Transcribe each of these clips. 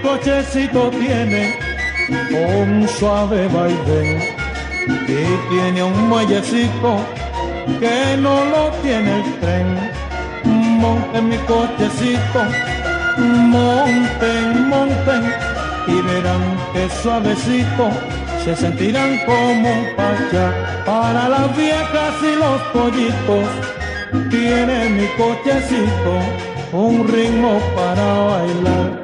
cochecito tiene un suave vaivén y tiene un muellecito que no lo tiene el tren. Monten mi cochecito, monten, monten y verán que suavecito se sentirán como un pacha para las viejas y los pollitos. Tiene mi cochecito un ritmo para bailar.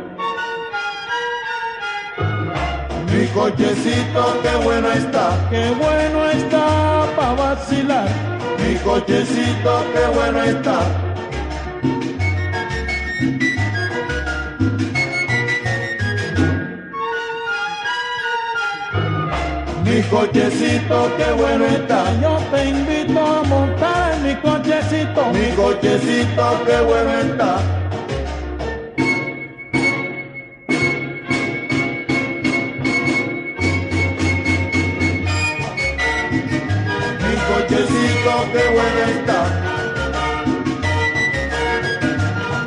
Mi cochecito, qué bueno está, qué bueno está para vacilar. Mi cochecito, qué bueno está. Mi cochecito, qué bueno está. Yo te invito a montar en mi cochecito. Mi cochecito, qué bueno está. cochecitos de vuelta.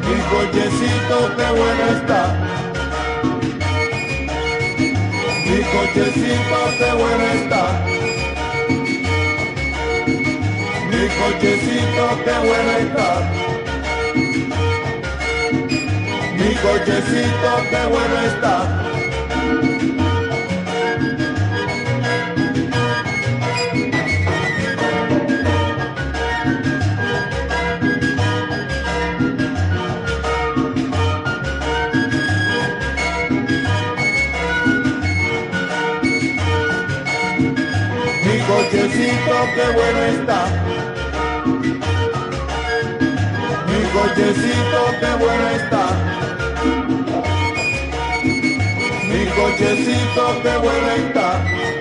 Mi cochecito de está. Mi cochecito de está. Mi cochecito de vuelta. Mi cochecito de está. Cochecito, qué bueno está. Mi cochecito, qué bueno está. Mi cochecito, qué bueno está.